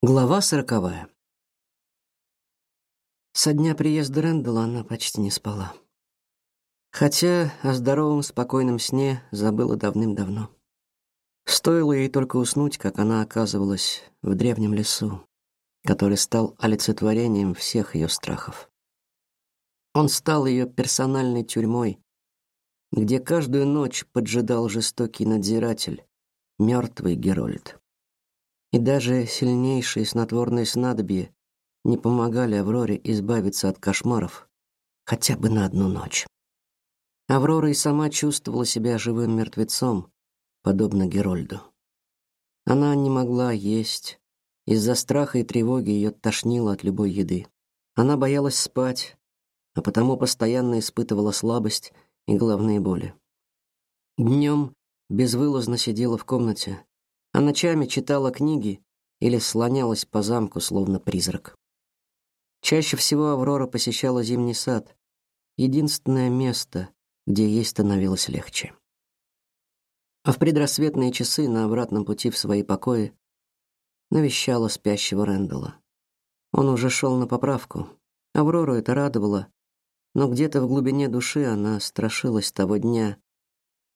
Глава сороковая. Со дня приезда Рэндалла она почти не спала. Хотя о здоровом, спокойном сне забыла давным-давно. Стоило ей только уснуть, как она оказывалась в древнем лесу, который стал олицетворением всех ее страхов. Он стал ее персональной тюрьмой, где каждую ночь поджидал жестокий надзиратель, мертвый Герольд. И даже сильнейшие снотворные снадобья не помогали Авроре избавиться от кошмаров хотя бы на одну ночь. Аврора и сама чувствовала себя живым мертвецом, подобно Герольду. Она не могла есть, из-за страха и тревоги ее тошнило от любой еды. Она боялась спать, а потому постоянно испытывала слабость и головные боли. Днем безвылазно сидела в комнате, а ночами читала книги или слонялась по замку словно призрак. Чаще всего Аврора посещала зимний сад, единственное место, где ей становилось легче. А в предрассветные часы на обратном пути в свои покои навещала спящего Рэндала. Он уже шел на поправку. Аврору это радовало, но где-то в глубине души она страшилась того дня,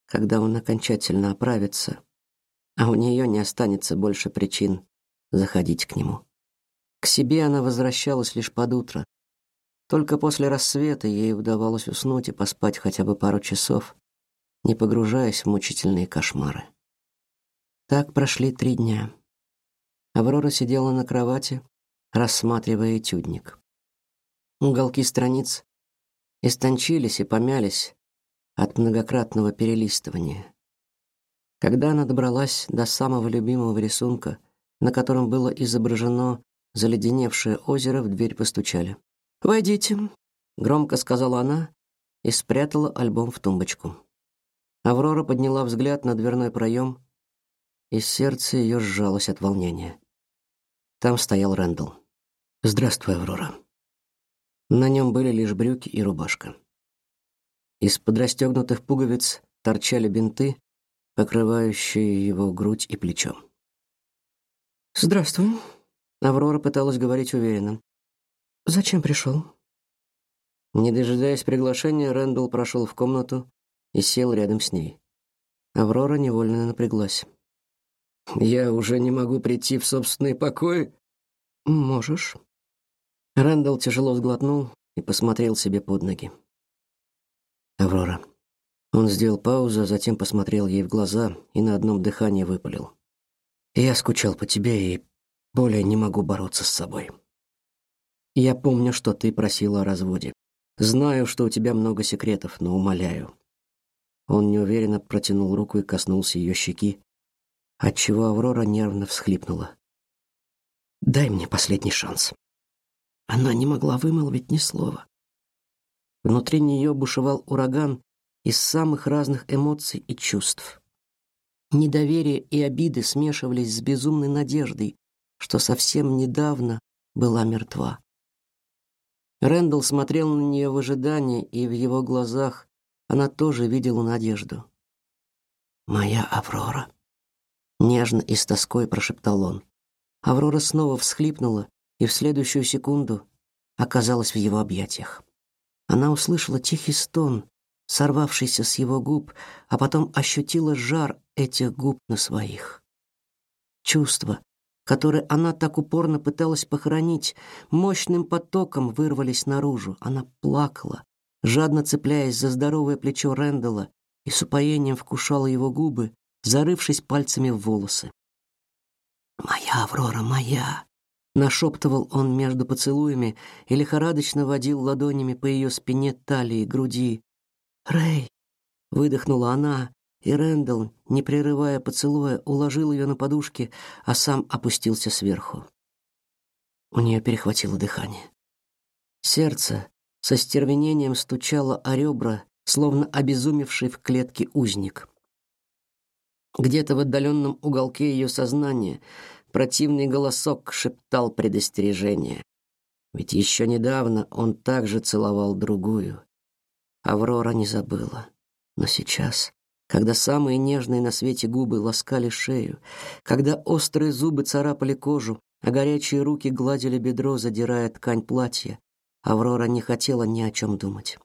когда он окончательно оправится а у нее не останется больше причин заходить к нему. К себе она возвращалась лишь под утро. Только после рассвета ей удавалось уснуть и поспать хотя бы пару часов, не погружаясь в мучительные кошмары. Так прошли три дня. Аврора сидела на кровати, рассматривая этюдник. Уголки страниц истончились и помялись от многократного перелистывания. Когда она добралась до самого любимого рисунка, на котором было изображено заледеневшее озеро, в дверь постучали. «Войдите», — громко сказала она и спрятала альбом в тумбочку. Аврора подняла взгляд на дверной проем, и сердце ее сжалось от волнения. Там стоял Рэндалл. «Здравствуй, Аврора». На нем были лишь брюки и рубашка. Из-под расстегнутых пуговиц торчали бинты, покрывающие его грудь и плечо. «Здравствуй», — Аврора пыталась говорить уверенно. «Зачем пришел?» Не дожидаясь приглашения, Рэндалл прошел в комнату и сел рядом с ней. Аврора невольно напряглась. «Я уже не могу прийти в собственный покой?» «Можешь». Рэндалл тяжело сглотнул и посмотрел себе под ноги. «Аврора, он сделал паузу, а затем посмотрел ей в глаза и на одном дыхании выпалил: "Я скучал по тебе и более не могу бороться с собой. Я помню, что ты просила о разводе. Знаю, что у тебя много секретов, но умоляю". Он неуверенно протянул руку и коснулся ее щеки, отчего Аврора нервно всхлипнула. Дай мне последний шанс. Она не могла вымолвить ни слова. Внутри нее бушевал ураган, из самых разных эмоций и чувств. Недоверие и обиды смешивались с безумной надеждой, что совсем недавно была мертва. Рэндалл смотрел на нее в ожидании, и в его глазах она тоже видела надежду. «Моя Аврора», — нежно и с тоской прошептал он. Аврора снова всхлипнула и в следующую секунду оказалась в его объятиях. Она услышала тихий стон, сорвавшийся с его губ, а потом ощутила жар этих губ на своих. Чувства, которые она так упорно пыталась похоронить, мощным потоком вырвались наружу. Она плакала, жадно цепляясь за здоровое плечо Рэндала и с упоением вкушала его губы, зарывшись пальцами в волосы. «Моя Аврора, моя!» Нашептывал он между поцелуями и лихорадочно водил ладонями по ее спине, талии, груди, Рэй, выдохнула она, и Рэндалл, не прерывая поцелуя, уложил ее на подушки, а сам опустился сверху. У нее перехватило дыхание. Сердце со стервенением стучало о ребра, словно обезумевший в клетке узник. Где-то в отдаленном уголке ее сознания противный голосок шептал предостережение. Ведь еще недавно он также целовал другую, Аврора не забыла. Но сейчас, когда самые нежные на свете губы ласкали шею, когда острые зубы царапали кожу, а горячие руки гладили бедро, задирая ткань платья. Аврора не хотела ни о чем думать.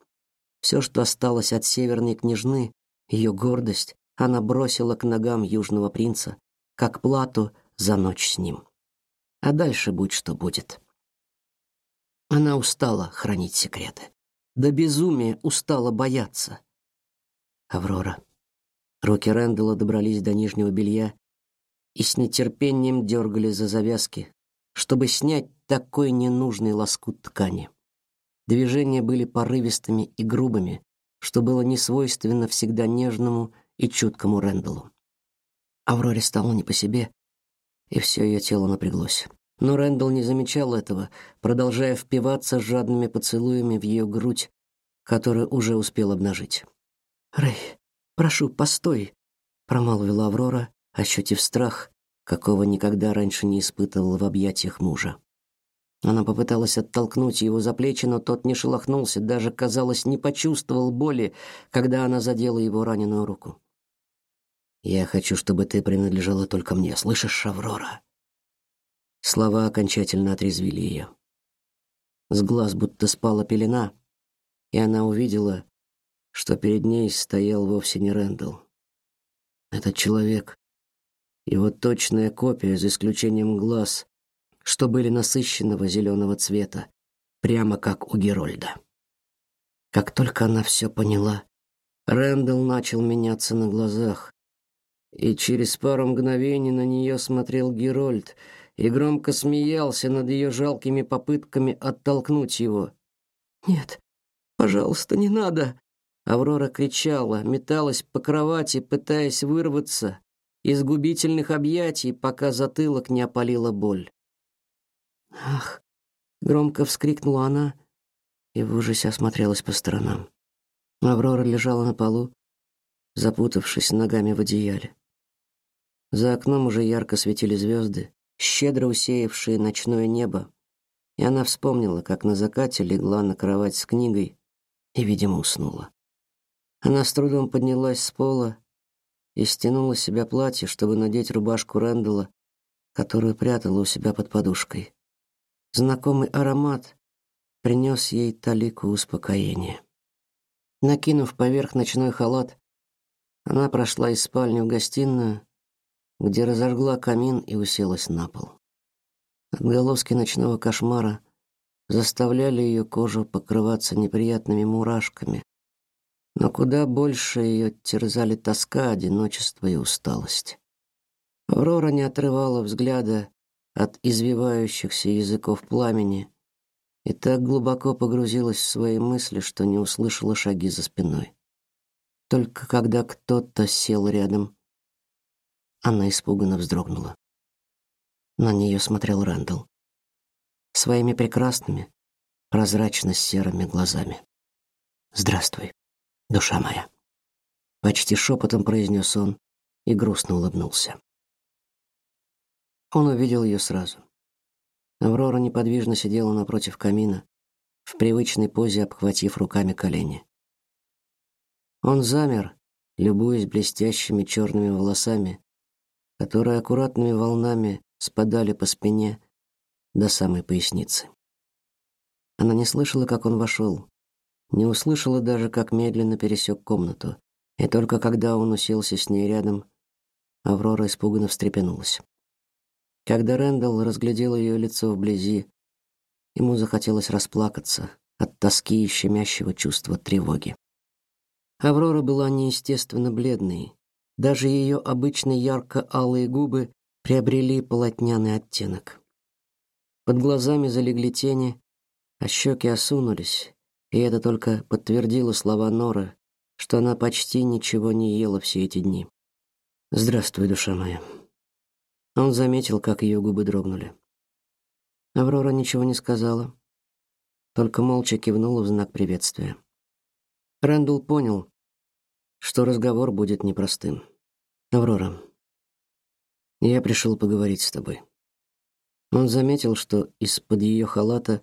Все, что осталось от северной княжны, ее гордость, она бросила к ногам южного принца, как плату за ночь с ним. А дальше будь что будет. Она устала хранить секреты. До безумия устала бояться. Аврора. Руки Рэндала добрались до нижнего белья и с нетерпением дергали за завязки, чтобы снять такой ненужный лоскут ткани. Движения были порывистыми и грубыми, что было не свойственно всегда нежному и чуткому Рэндаллу. Авроре стало не по себе, и все ее тело напряглось. Но Рэндалл не замечал этого, продолжая впиваться жадными поцелуями в ее грудь, которую уже успел обнажить. «Рэй, прошу, постой!» — промолвила Аврора, ощутив страх, какого никогда раньше не испытывала в объятиях мужа. Она попыталась оттолкнуть его за плечи, но тот не шелохнулся, даже, казалось, не почувствовал боли, когда она задела его раненую руку. «Я хочу, чтобы ты принадлежала только мне, слышишь, Аврора?» Слова окончательно отрезвили ее. С глаз будто спала пелена, и она увидела, что перед ней стоял вовсе не Рэндалл. Этот человек, его точная копия, за исключением глаз, что были насыщенного зеленого цвета, прямо как у Герольда. Как только она все поняла, Рэндалл начал меняться на глазах, и через пару мгновений на нее смотрел Герольд и громко смеялся над ее жалкими попытками оттолкнуть его. «Нет, пожалуйста, не надо!» Аврора кричала, металась по кровати, пытаясь вырваться из губительных объятий, пока затылок не опалила боль. Ах, громко вскрикнула она и в ужасе осмотрелась по сторонам. Аврора лежала на полу, запутавшись ногами в одеяле. За окном уже ярко светили звезды, щедро усеявшие ночное небо, и она вспомнила, как на закате легла на кровать с книгой и, видимо, уснула. Она с трудом поднялась с пола и стянула с себя платье, чтобы надеть рубашку Рэндала, которую прятала у себя под подушкой. Знакомый аромат принес ей талику успокоения. Накинув поверх ночной халат, она прошла из спальни в гостиную, где разожгла камин и уселась на пол. Отголоски ночного кошмара заставляли ее кожу покрываться неприятными мурашками, но куда больше ее терзали тоска, одиночество и усталость. Аврора не отрывала взгляда от извивающихся языков пламени и так глубоко погрузилась в свои мысли, что не услышала шаги за спиной. Только когда кто-то сел рядом, она испуганно вздрогнула. На нее смотрел Рэндалл своими прекрасными, прозрачно-серыми глазами. «Здравствуй, душа моя», — почти шепотом произнес он и грустно улыбнулся. Он увидел ее сразу. Аврора неподвижно сидела напротив камина, в привычной позе обхватив руками колени. Он замер, любуясь блестящими черными волосами, которые аккуратными волнами спадали по спине до самой поясницы. Она не слышала, как он вошел, не услышала даже, как медленно пересек комнату, и только когда он уселся с ней рядом, Аврора испуганно встрепенулась. Когда Рэндалл разглядел ее лицо вблизи, ему захотелось расплакаться от тоски и щемящего чувства тревоги. Аврора была неестественно бледной. Даже ее обычно ярко-алые губы приобрели полотняный оттенок. Под глазами залегли тени, а щеки осунулись, и это только подтвердило слова Норы, что она почти ничего не ела все эти дни. «Здравствуй, душа моя», он заметил, как ее губы дрогнули. Аврора ничего не сказала, только молча кивнула в знак приветствия. Рэндалл понял, что разговор будет непростым. «Аврора, я пришел поговорить с тобой». Он заметил, что из-под ее халата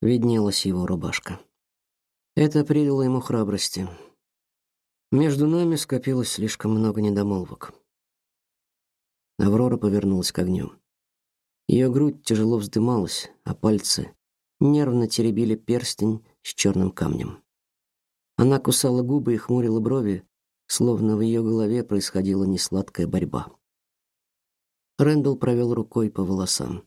виднелась его рубашка. Это придало ему храбрости. Между нами скопилось слишком много недомолвок. Аврора повернулась к огню. Ее грудь тяжело вздымалась, а пальцы нервно теребили перстень с черным камнем. Она кусала губы и хмурила брови, словно в ее голове происходила несладкая борьба. Рэндалл провел рукой по волосам.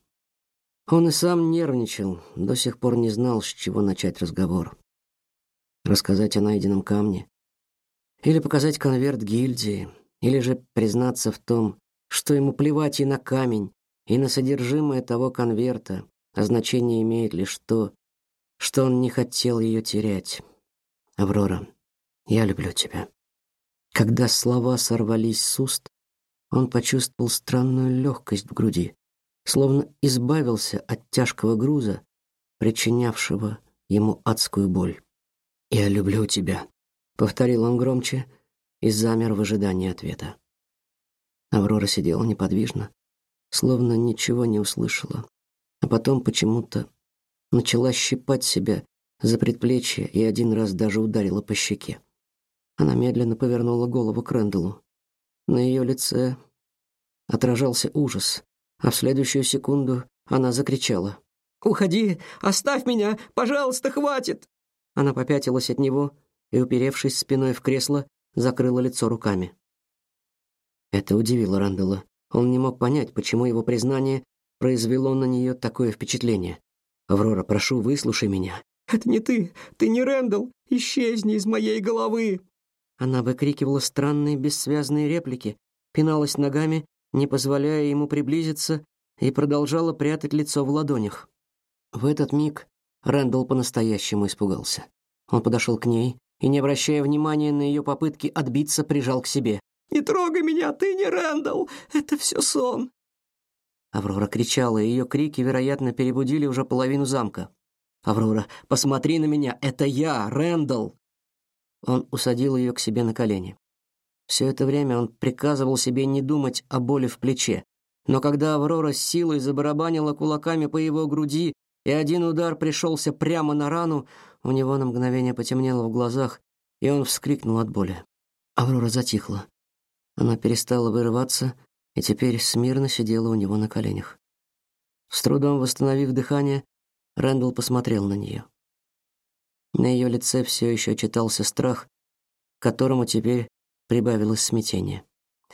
Он и сам нервничал, до сих пор не знал, с чего начать разговор. Рассказать о найденном камне или показать конверт гильдии, или же признаться в том, что ему плевать и на камень, и на содержимое того конверта, а значение имеет лишь то, что он не хотел ее терять. Аврора, я люблю тебя. Когда слова сорвались с уст, он почувствовал странную легкость в груди, словно избавился от тяжкого груза, причинявшего ему адскую боль. «Я люблю тебя», — повторил он громче и замер в ожидании ответа. Аврора сидела неподвижно, словно ничего не услышала, а потом почему-то начала щипать себя за предплечье и один раз даже ударила по щеке. Она медленно повернула голову к Рэндаллу. На ее лице отражался ужас, а в следующую секунду она закричала: "Уходи, оставь меня, пожалуйста, хватит!" Она попятилась от него и, уперевшись спиной в кресло, закрыла лицо руками. Это удивило Рэндалла. Он не мог понять, почему его признание произвело на нее такое впечатление. Аврора, прошу, выслушай меня. Это не ты, ты не Рэндалл. Исчезни из моей головы. Она выкрикивала странные бессвязные реплики, пиналась ногами, не позволяя ему приблизиться, и продолжала прятать лицо в ладонях. В этот миг Рэндалл по-настоящему испугался. Он подошел к ней и, не обращая внимания на ее попытки отбиться, прижал к себе. «Не трогай меня, ты не Рэндалл! Это все сон!» Аврора кричала, и ее крики, вероятно, перебудили уже половину замка. «Аврора, посмотри на меня! Это я, Рэндалл!» Он усадил ее к себе на колени. Все это время он приказывал себе не думать о боли в плече. Но когда Аврора с силой забарабанила кулаками по его груди, и один удар пришелся прямо на рану, у него на мгновение потемнело в глазах, и он вскрикнул от боли. Аврора затихла. Она перестала вырываться и теперь смирно сидела у него на коленях. С трудом восстановив дыхание, Рэндалл посмотрел на нее. На ее лице все еще читался страх, к которому теперь прибавилось смятение.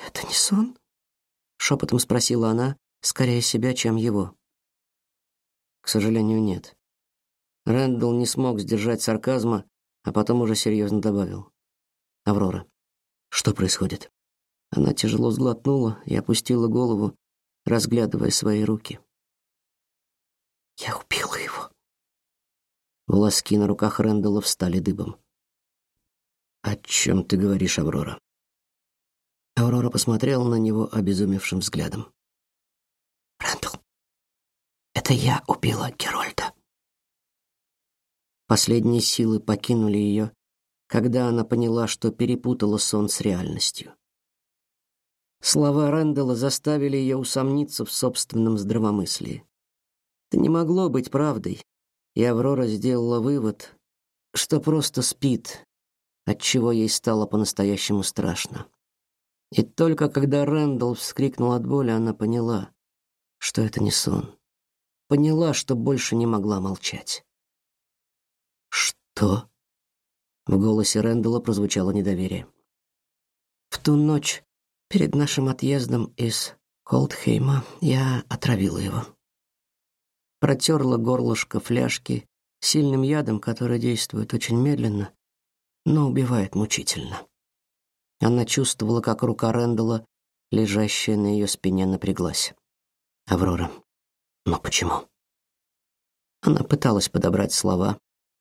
«Это не сон?» — шепотом спросила она, скорее себя, чем его. «К сожалению, нет». Рэндалл не смог сдержать сарказма, а потом уже серьезно добавил. «Аврора, что происходит?» Она тяжело сглотнула и опустила голову, разглядывая свои руки. «Я убила его», Волоски на руках Рэндалла встали дыбом. «О чем ты говоришь, Аврора?» Аврора посмотрела на него обезумевшим взглядом. «Рэндалл, это я убила Герольда». Последние силы покинули ее, когда она поняла, что перепутала сон с реальностью. Слова Рэндалла заставили ее усомниться в собственном здравомыслии. Это не могло быть правдой, и Аврора сделала вывод, что просто спит, отчего ей стало по-настоящему страшно. И только когда Рэндалл вскрикнул от боли, она поняла, что это не сон. Поняла, что больше не могла молчать. «Что?» В голосе Рэндалла прозвучало недоверие. «В ту ночь, перед нашим отъездом из Холдхейма, я отравила его протерла горлышко фляжки сильным ядом, который действует очень медленно, но убивает мучительно. Она чувствовала, как рука Рэндала, лежащая на ее спине, напряглась. Аврора. Но почему? Она пыталась подобрать слова,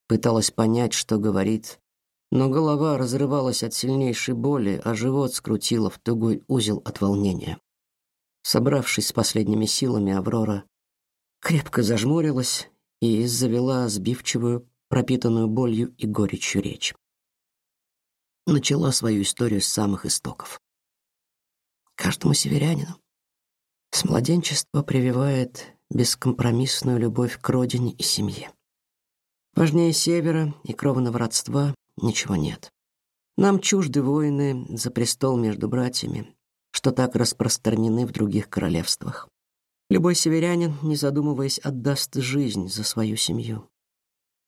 пыталась понять, что говорит, но голова разрывалась от сильнейшей боли, а живот скрутило в тугой узел от волнения. Собравшись с последними силами, Аврора крепко зажмурилась и завела сбивчивую, пропитанную болью и горечью речь. Начала свою историю с самых истоков. Каждому северянину с младенчества прививает бескомпромиссную любовь к родине и семье. Важнее севера и кровного родства ничего нет. Нам чужды войны за престол между братьями, что так распространены в других королевствах. Любой северянин, не задумываясь, отдаст жизнь за свою семью.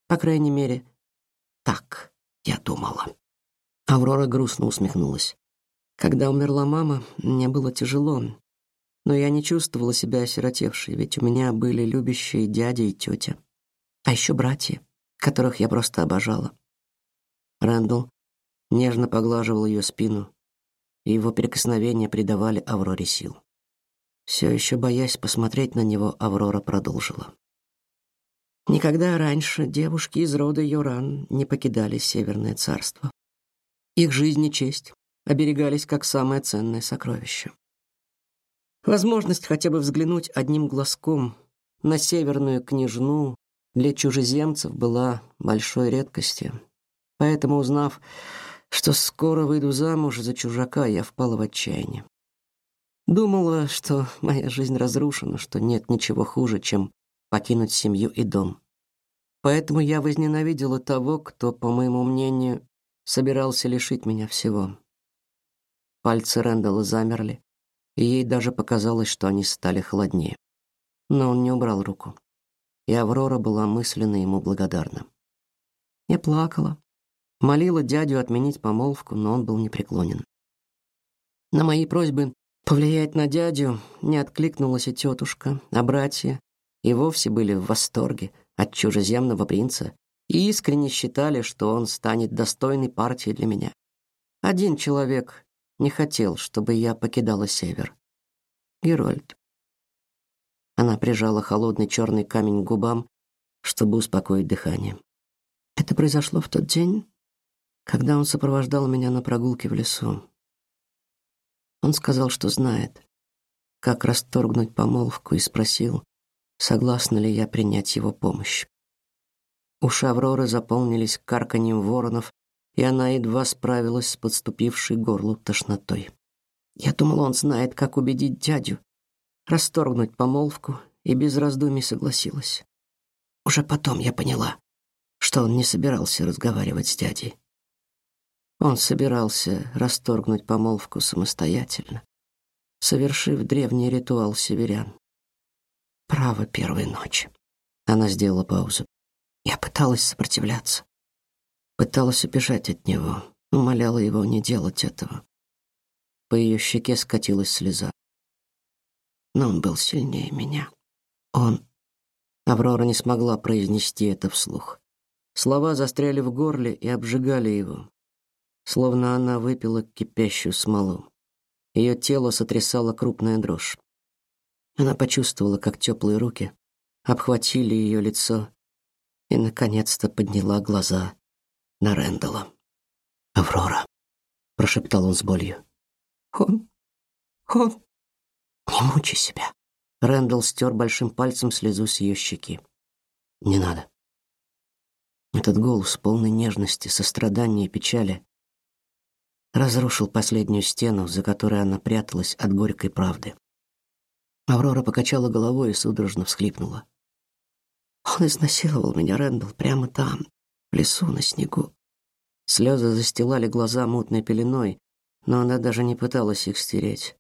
По крайней мере, так я думала. Аврора грустно усмехнулась. Когда умерла мама, мне было тяжело, но я не чувствовала себя осиротевшей, ведь у меня были любящие дядя и тетя, а еще братья, которых я просто обожала. Рэндалл нежно поглаживал ее спину, и его прикосновения придавали Авроре сил. Все еще боясь посмотреть на него, Аврора продолжила. Никогда раньше девушки из рода Йоран не покидали Северное царство. Их жизнь и честь оберегались как самое ценное сокровище. Возможность хотя бы взглянуть одним глазком на северную княжну для чужеземцев была большой редкостью. Поэтому, узнав, что скоро выйду замуж за чужака, я впала в отчаяние. Думала, что моя жизнь разрушена, что нет ничего хуже, чем покинуть семью и дом. Поэтому я возненавидела того, кто, по моему мнению, собирался лишить меня всего. Пальцы Рэндалла замерли, и ей даже показалось, что они стали холоднее. Но он не убрал руку, и Аврора была мысленно ему благодарна. Я плакала, молила дядю отменить помолвку, но он был непреклонен. На мои просьбы Повлиять на дядю не откликнулась и тетушка, а братья и вовсе были в восторге от чужеземного принца и искренне считали, что он станет достойной партией для меня. Один человек не хотел, чтобы я покидала север. Герольд. Она прижала холодный черный камень к губам, чтобы успокоить дыхание. Это произошло в тот день, когда он сопровождал меня на прогулке в лесу. Он сказал, что знает, как расторгнуть помолвку, и спросил, согласна ли я принять его помощь. Уши Авроры заполнились карканьем воронов, и она едва справилась с подступившей горлу тошнотой. Я думала, он знает, как убедить дядю расторгнуть помолвку, и без раздумий согласилась. Уже потом я поняла, что он не собирался разговаривать с дядей. Он собирался расторгнуть помолвку самостоятельно, совершив древний ритуал северян. Право первой ночи. Она сделала паузу. Я пыталась сопротивляться, пыталась убежать от него, умоляла его не делать этого. По ее щеке скатилась слеза. Но он был сильнее меня. Он Аврора не смогла произнести это вслух. Слова застряли в горле и обжигали его словно она выпила кипящую смолу. Ее тело сотрясало крупная дрожь. Она почувствовала, как теплые руки обхватили ее лицо и наконец-то подняла глаза на Рэндала. "Аврора", прошептал он с болью. "Он он не мучай себя". Рэндал стер большим пальцем слезу с ее щеки. "Не надо". Этот голос полный нежности, сострадания и печали разрушил последнюю стену, за которой она пряталась от горькой правды. Аврора покачала головой и судорожно всхлипнула. Он изнасиловал меня, Рэндалл, прямо там, в лесу на снегу. Слезы застилали глаза мутной пеленой, но она даже не пыталась их стереть.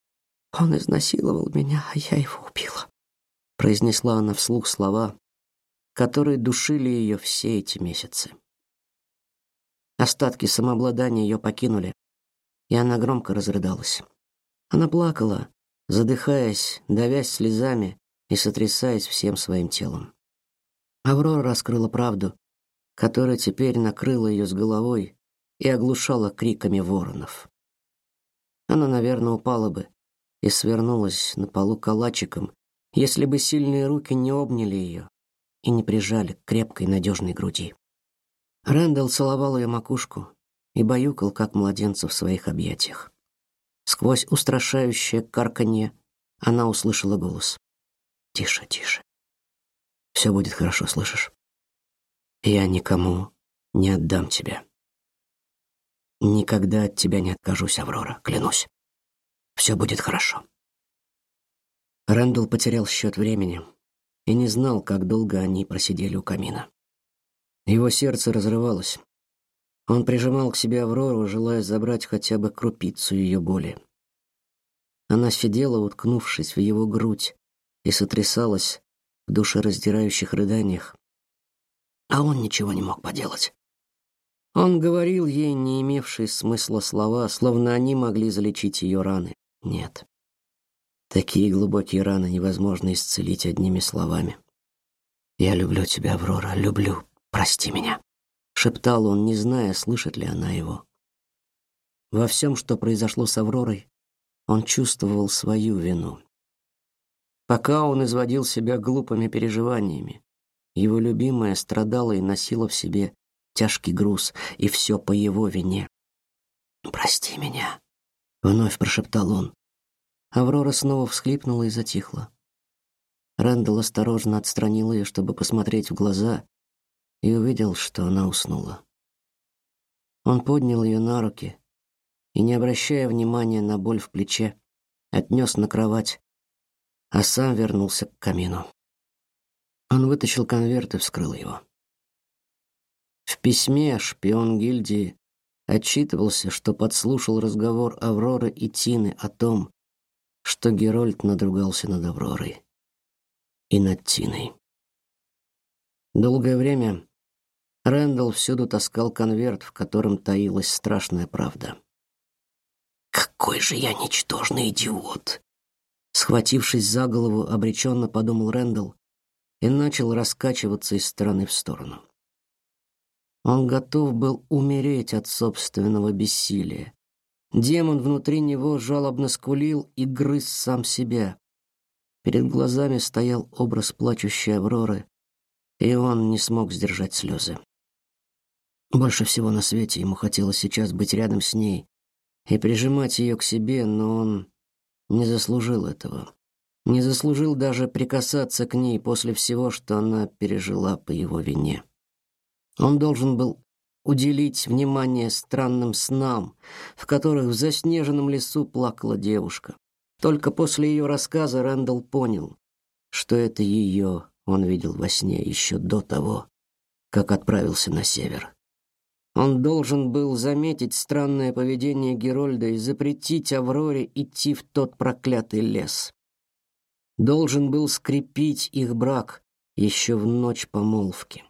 Он изнасиловал меня, а я его убила, произнесла она вслух слова, которые душили ее все эти месяцы. Остатки самообладания ее покинули, и она громко разрыдалась. Она плакала, задыхаясь, давясь слезами и сотрясаясь всем своим телом. Аврора раскрыла правду, которая теперь накрыла ее с головой и оглушала криками воронов. Она, наверное, упала бы и свернулась на полу калачиком, если бы сильные руки не обняли ее и не прижали к крепкой надежной груди. Рэндалл целовал ее макушку, и баюкал, как младенца в своих объятиях. Сквозь устрашающее карканье она услышала голос. «Тише, тише. Все будет хорошо, слышишь? Я никому не отдам тебя. Никогда от тебя не откажусь, Аврора, клянусь. Все будет хорошо». Рэндалл потерял счет времени и не знал, как долго они просидели у камина. Его сердце разрывалось, он прижимал к себе Аврору, желая забрать хотя бы крупицу ее боли. Она сидела, уткнувшись в его грудь, и сотрясалась в душераздирающих рыданиях, а он ничего не мог поделать. Он говорил ей не имевшие смысла слова, словно они могли залечить ее раны. Нет. Такие глубокие раны невозможно исцелить одними словами. Я люблю тебя, Аврора, люблю. Прости меня, шептал он, не зная, слышит ли она его. Во всем, что произошло с Авророй, он чувствовал свою вину. Пока он изводил себя глупыми переживаниями, его любимая страдала и носила в себе тяжкий груз, и все по его вине. «Прости меня», — вновь прошептал он. Аврора снова всхлипнула и затихла. Рэндалл осторожно отстранил ее, чтобы посмотреть в глаза, и увидел, что она уснула. Он поднял ее на руки и, не обращая внимания на боль в плече, отнес на кровать, а сам вернулся к камину. Он вытащил конверт и вскрыл его. В письме шпион гильдии отчитывался, что подслушал разговор Авроры и Тины о том, что Герольд надругался над Авророй и над Тиной. Долгое время Рэндалл всюду таскал конверт, в котором таилась страшная правда. «Какой же я ничтожный идиот!» Схватившись за голову, обреченно подумал Рэндалл и начал раскачиваться из стороны в сторону. Он готов был умереть от собственного бессилия. Демон внутри него жалобно скулил и грыз сам себя. Перед глазами стоял образ плачущей Авроры, и он не смог сдержать слезы. Больше всего на свете ему хотелось сейчас быть рядом с ней и прижимать ее к себе, но он не заслужил этого. Не заслужил даже прикасаться к ней после всего, что она пережила по его вине. Он должен был уделить внимание странным снам, в которых в заснеженном лесу плакала девушка. Только после ее рассказа Рэндалл понял, что это ее он видел во сне еще до того, как отправился на север. Он должен был заметить странное поведение Герольда и запретить Авроре идти в тот проклятый лес. Должен был скрепить их брак еще в ночь помолвки.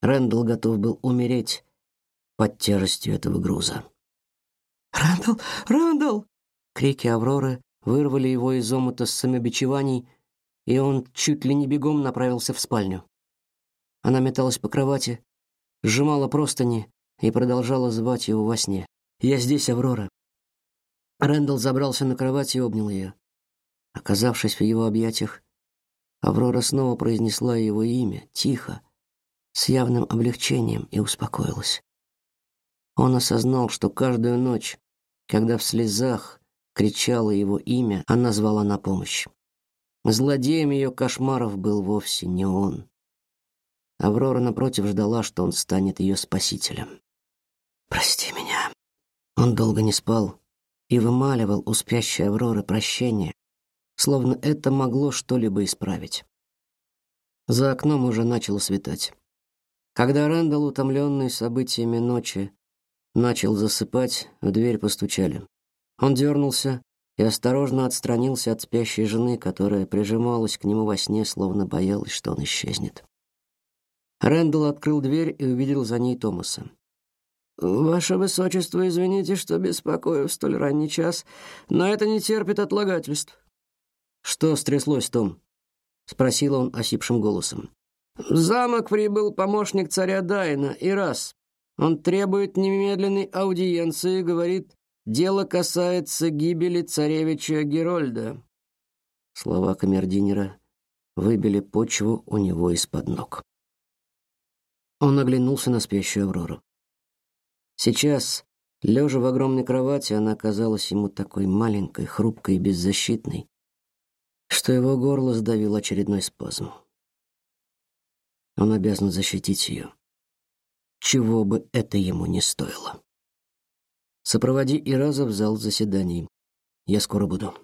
Рэндалл готов был умереть под тяжестью этого груза. «Рэндалл! Рэндалл!» Крики Авроры вырвали его из омута с самобичеваний, и он чуть ли не бегом направился в спальню. Она металась по кровати, сжимала простыни и продолжала звать его во сне. «Я здесь, Аврора!» Рэндалл забрался на кровать и обнял ее. Оказавшись в его объятиях, Аврора снова произнесла его имя, тихо, с явным облегчением и успокоилась. Он осознал, что каждую ночь, когда в слезах кричало его имя, она звала на помощь. Злодеем ее кошмаров был вовсе не он. Аврора напротив ждала, что он станет ее спасителем. Прости меня. Он долго не спал и вымаливал у спящей Авроры прощение, словно это могло что-либо исправить. За окном уже начало светать. Когда Рэндалл, утомленный событиями ночи, начал засыпать, в дверь постучали. Он дернулся и осторожно отстранился от спящей жены, которая прижималась к нему во сне, словно боялась, что он исчезнет. Рэндалл открыл дверь и увидел за ней Томаса. «Ваше Высочество, извините, что беспокою в столь ранний час, но это не терпит отлагательств». «Что стряслось, Том?» — спросил он осипшим голосом. В замок прибыл помощник царя Дайна, и раз. Он требует немедленной аудиенции, говорит, дело касается гибели царевича Герольда. Слова камердинера выбили почву у него из-под ног. Он оглянулся на спящую Аврору. Сейчас, лежа в огромной кровати, она казалась ему такой маленькой, хрупкой и беззащитной, что его горло сдавил очередной спазм. Он обязан защитить ее, чего бы это ему не стоило. Сопроводи Ираза в зал заседаний. Я скоро буду.